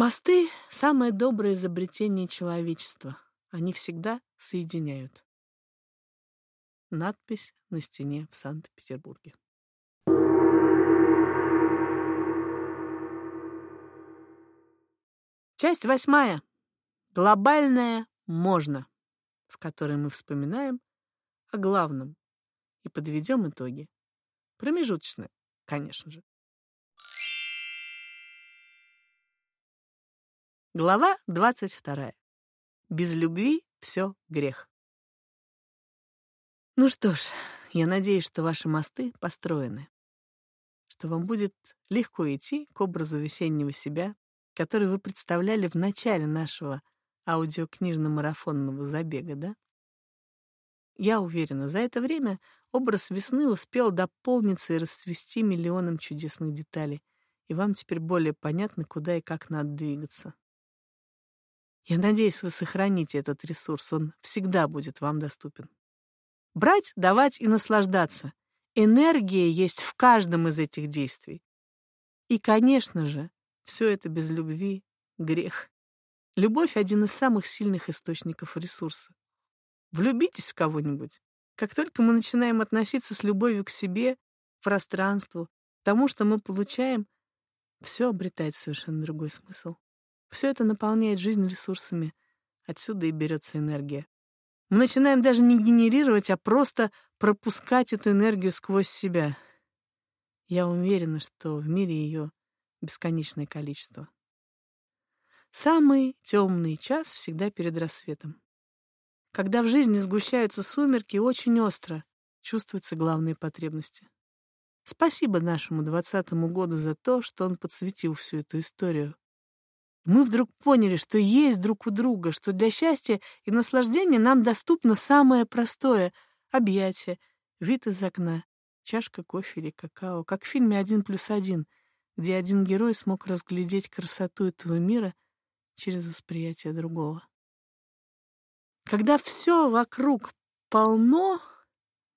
Мосты — самое доброе изобретение человечества. Они всегда соединяют. Надпись на стене в Санкт-Петербурге. Часть восьмая. Глобальное «можно», в которой мы вспоминаем о главном и подведем итоги. Промежуточное, конечно же. Глава двадцать вторая. Без любви все грех. Ну что ж, я надеюсь, что ваши мосты построены, что вам будет легко идти к образу весеннего себя, который вы представляли в начале нашего аудиокнижно-марафонного забега, да? Я уверена, за это время образ весны успел дополниться и расцвести миллионом чудесных деталей, и вам теперь более понятно, куда и как надо двигаться. Я надеюсь, вы сохраните этот ресурс, он всегда будет вам доступен. Брать, давать и наслаждаться. Энергия есть в каждом из этих действий. И, конечно же, все это без любви — грех. Любовь — один из самых сильных источников ресурса. Влюбитесь в кого-нибудь. Как только мы начинаем относиться с любовью к себе, пространству, тому, что мы получаем, все обретает совершенно другой смысл. Все это наполняет жизнь ресурсами. Отсюда и берется энергия. Мы начинаем даже не генерировать, а просто пропускать эту энергию сквозь себя. Я уверена, что в мире ее бесконечное количество. Самый темный час всегда перед рассветом. Когда в жизни сгущаются сумерки, очень остро чувствуются главные потребности. Спасибо нашему двадцатому году за то, что он подсветил всю эту историю. Мы вдруг поняли, что есть друг у друга, что для счастья и наслаждения нам доступно самое простое — объятие, вид из окна, чашка кофе или какао, как в фильме «Один плюс один», где один герой смог разглядеть красоту этого мира через восприятие другого. Когда все вокруг полно,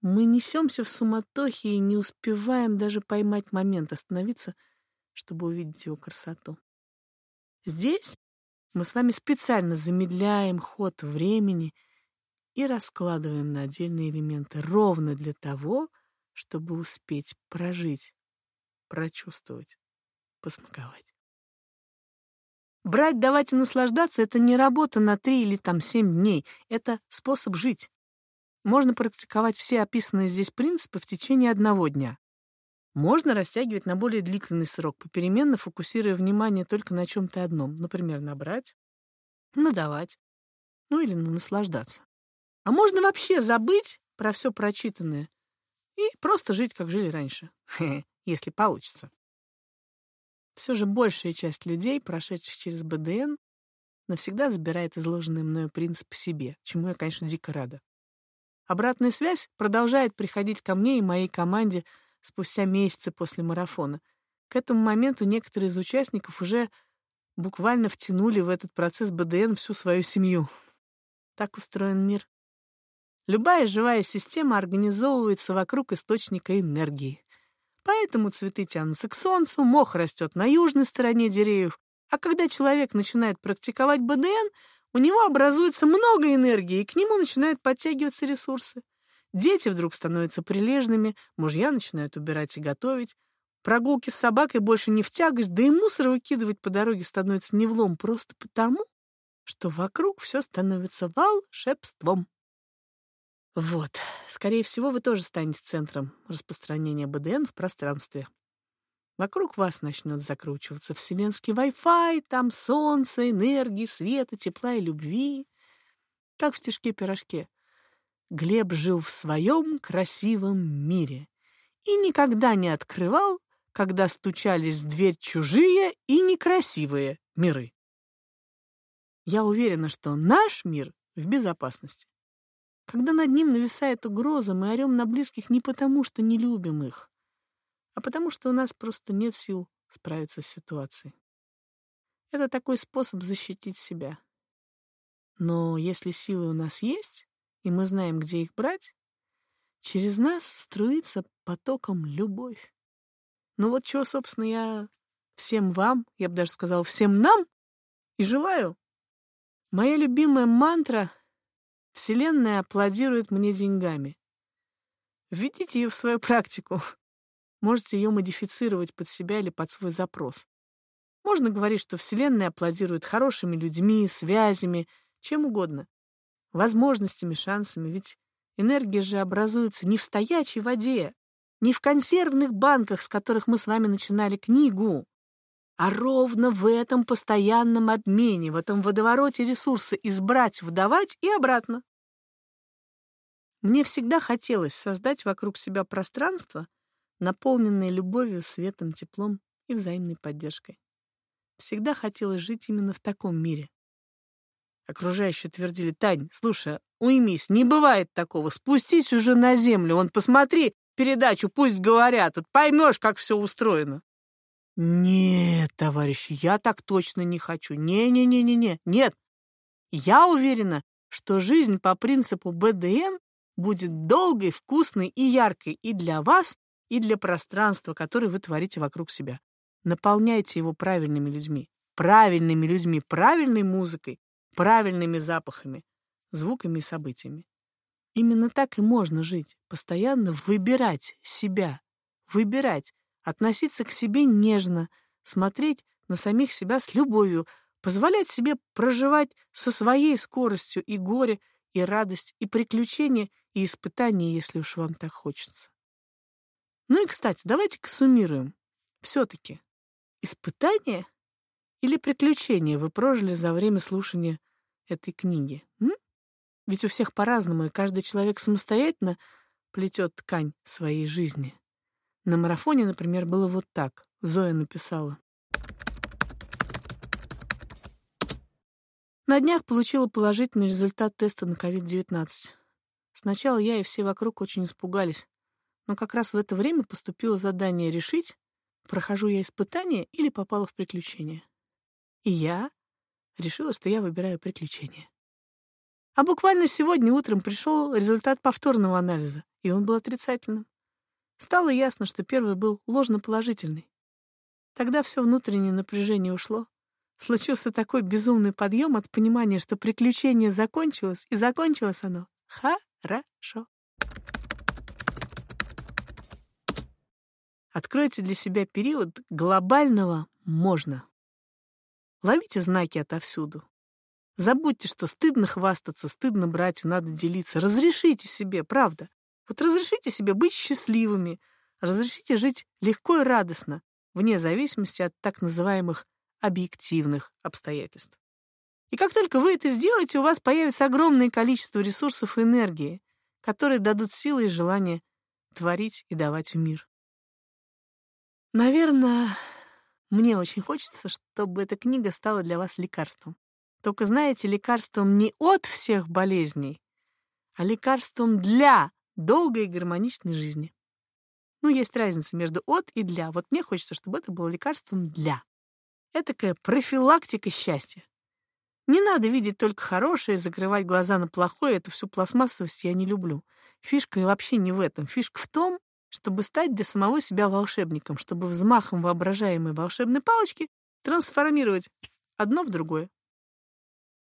мы несемся в суматохе и не успеваем даже поймать момент, остановиться, чтобы увидеть его красоту. Здесь мы с вами специально замедляем ход времени и раскладываем на отдельные элементы ровно для того, чтобы успеть прожить, прочувствовать, посмаковать. Брать, давать и наслаждаться — это не работа на три или там семь дней. Это способ жить. Можно практиковать все описанные здесь принципы в течение одного дня. Можно растягивать на более длительный срок, попеременно фокусируя внимание только на чем-то одном. Например, набрать, надавать, ну или наслаждаться. А можно вообще забыть про все прочитанное и просто жить, как жили раньше, если получится. Все же большая часть людей, прошедших через БДН, навсегда забирает изложенный мною принцип себе, чему я, конечно, дико рада. Обратная связь продолжает приходить ко мне и моей команде спустя месяцы после марафона. К этому моменту некоторые из участников уже буквально втянули в этот процесс БДН всю свою семью. Так устроен мир. Любая живая система организовывается вокруг источника энергии. Поэтому цветы тянутся к солнцу, мох растет на южной стороне деревьев, а когда человек начинает практиковать БДН, у него образуется много энергии, и к нему начинают подтягиваться ресурсы. Дети вдруг становятся прилежными, мужья начинают убирать и готовить. Прогулки с собакой больше не в тягость, да и мусор выкидывать по дороге становится не влом просто потому, что вокруг все становится волшебством. Вот, скорее всего, вы тоже станете центром распространения БДН в пространстве. Вокруг вас начнет закручиваться вселенский Wi-Fi, там солнце, энергии, света, тепла и любви. Как в стишке-пирожке. Глеб жил в своем красивом мире и никогда не открывал, когда стучались в дверь чужие и некрасивые миры. Я уверена, что наш мир в безопасности. Когда над ним нависает угроза, мы орем на близких не потому, что не любим их, а потому что у нас просто нет сил справиться с ситуацией. Это такой способ защитить себя. Но если силы у нас есть, и мы знаем, где их брать, через нас струится потоком любовь. Ну вот чего, собственно, я всем вам, я бы даже сказала, всем нам И желаю. Моя любимая мантра «Вселенная аплодирует мне деньгами». Введите ее в свою практику. Можете ее модифицировать под себя или под свой запрос. Можно говорить, что Вселенная аплодирует хорошими людьми, связями, чем угодно. Возможностями, шансами. Ведь энергия же образуется не в стоячей воде, не в консервных банках, с которых мы с вами начинали книгу, а ровно в этом постоянном обмене, в этом водовороте ресурса избрать, вдавать и обратно. Мне всегда хотелось создать вокруг себя пространство, наполненное любовью, светом, теплом и взаимной поддержкой. Всегда хотелось жить именно в таком мире. Окружающие твердили, «Тань, слушай, уймись, не бывает такого, спустись уже на землю, вон посмотри передачу, пусть говорят, тут поймешь, как все устроено». «Нет, товарищи, я так точно не хочу. Не-не-не-не-не. Нет. Я уверена, что жизнь по принципу БДН будет долгой, вкусной и яркой и для вас, и для пространства, которое вы творите вокруг себя. Наполняйте его правильными людьми, правильными людьми, правильной музыкой, правильными запахами, звуками и событиями. Именно так и можно жить, постоянно выбирать себя, выбирать, относиться к себе нежно, смотреть на самих себя с любовью, позволять себе проживать со своей скоростью и горе, и радость, и приключения, и испытания, если уж вам так хочется. Ну и, кстати, давайте-ка суммируем. Все-таки испытание или приключение вы прожили за время слушания этой книги? М? Ведь у всех по-разному, и каждый человек самостоятельно плетет ткань своей жизни. На марафоне, например, было вот так. Зоя написала. На днях получила положительный результат теста на COVID-19. Сначала я и все вокруг очень испугались, но как раз в это время поступило задание решить, прохожу я испытание или попала в приключение. И я решила, что я выбираю приключение. А буквально сегодня утром пришел результат повторного анализа, и он был отрицательным. Стало ясно, что первый был ложноположительный. Тогда все внутреннее напряжение ушло. Случился такой безумный подъем от понимания, что приключение закончилось, и закончилось оно хорошо. Откройте для себя период глобального «можно». Ловите знаки отовсюду. Забудьте, что стыдно хвастаться, стыдно брать, надо делиться. Разрешите себе, правда. Вот разрешите себе быть счастливыми, разрешите жить легко и радостно, вне зависимости от так называемых объективных обстоятельств. И как только вы это сделаете, у вас появится огромное количество ресурсов и энергии, которые дадут силы и желание творить и давать в мир. Наверное, мне очень хочется, чтобы эта книга стала для вас лекарством. Только, знаете, лекарством не от всех болезней, а лекарством для долгой и гармоничной жизни. Ну, есть разница между от и для. Вот мне хочется, чтобы это было лекарством для. Этакая профилактика счастья. Не надо видеть только хорошее и закрывать глаза на плохое. Эту всю пластмассовость я не люблю. Фишка вообще не в этом. Фишка в том, чтобы стать для самого себя волшебником, чтобы взмахом воображаемой волшебной палочки трансформировать одно в другое.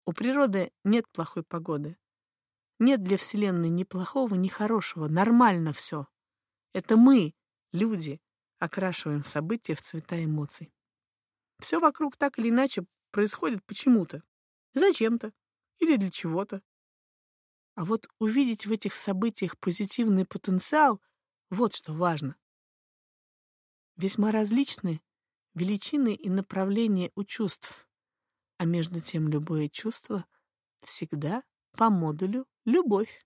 У природы нет плохой погоды. Нет для Вселенной ни плохого, ни хорошего. Нормально все. Это мы, люди, окрашиваем события в цвета эмоций. Все вокруг так или иначе происходит почему-то. Зачем-то. Или для чего-то. А вот увидеть в этих событиях позитивный потенциал — вот что важно. Весьма различны величины и направления у чувств. А между тем любое чувство всегда по модулю «любовь».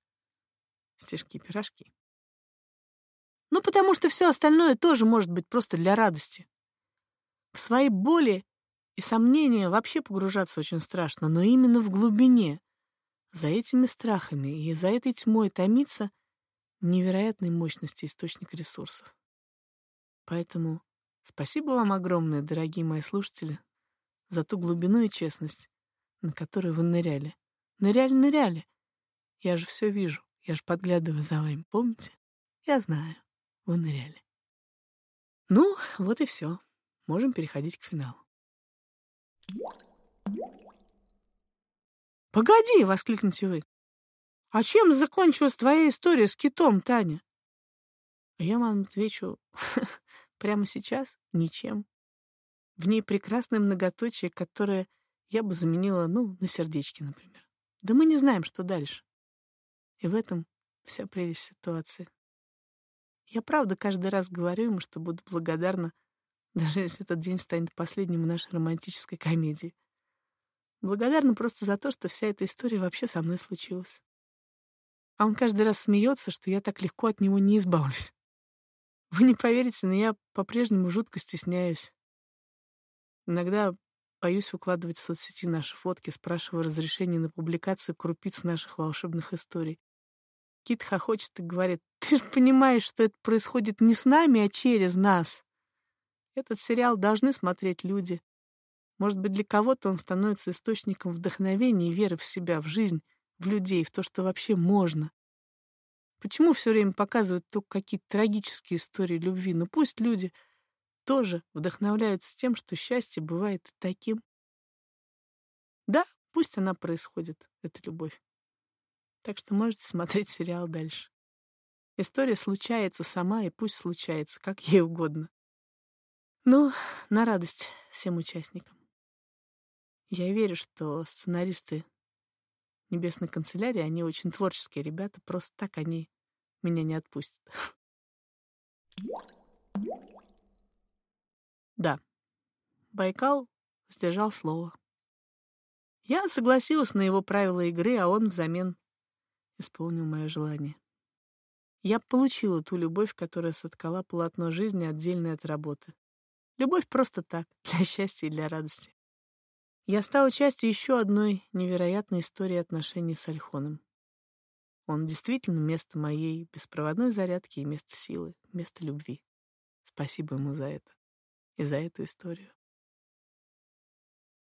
Стишки-пирожки. Ну, потому что все остальное тоже может быть просто для радости. В свои боли и сомнения вообще погружаться очень страшно, но именно в глубине, за этими страхами и за этой тьмой томится невероятной мощности источник ресурсов. Поэтому спасибо вам огромное, дорогие мои слушатели, за ту глубину и честность, на которую вы ныряли. Ныряли, ныряли. Я же все вижу, я же подглядываю за вами, помните? Я знаю, вы ныряли. Ну, вот и все. Можем переходить к финалу. «Погоди!» — воскликнете вы. «А чем закончилась твоя история с китом, Таня?» А я вам отвечу, прямо сейчас ничем. В ней прекрасное многоточие, которое я бы заменила, ну, на сердечки, например. Да мы не знаем, что дальше. И в этом вся прелесть ситуации. Я правда каждый раз говорю ему, что буду благодарна, даже если этот день станет последним в нашей романтической комедии. Благодарна просто за то, что вся эта история вообще со мной случилась. А он каждый раз смеется, что я так легко от него не избавлюсь. Вы не поверите, но я по-прежнему жутко стесняюсь. Иногда боюсь выкладывать в соцсети наши фотки, спрашивая разрешение на публикацию крупиц наших волшебных историй. Кит хохочет и говорит, ты же понимаешь, что это происходит не с нами, а через нас. Этот сериал должны смотреть люди. Может быть, для кого-то он становится источником вдохновения и веры в себя, в жизнь, в людей, в то, что вообще можно. Почему все время показывают только какие-то трагические истории любви? Ну пусть люди тоже вдохновляются тем, что счастье бывает таким. Да, пусть она происходит, эта любовь. Так что можете смотреть сериал дальше. История случается сама, и пусть случается, как ей угодно. Ну, на радость всем участникам. Я верю, что сценаристы Небесной канцелярии, они очень творческие ребята, просто так они меня не отпустят. Да, Байкал сдержал слово. Я согласилась на его правила игры, а он взамен исполнил мое желание. Я получила ту любовь, которая соткала полотно жизни, отдельной от работы. Любовь просто так, для счастья и для радости. Я стала частью еще одной невероятной истории отношений с Альхоном. Он действительно место моей беспроводной зарядки и место силы, место любви. Спасибо ему за это и за эту историю.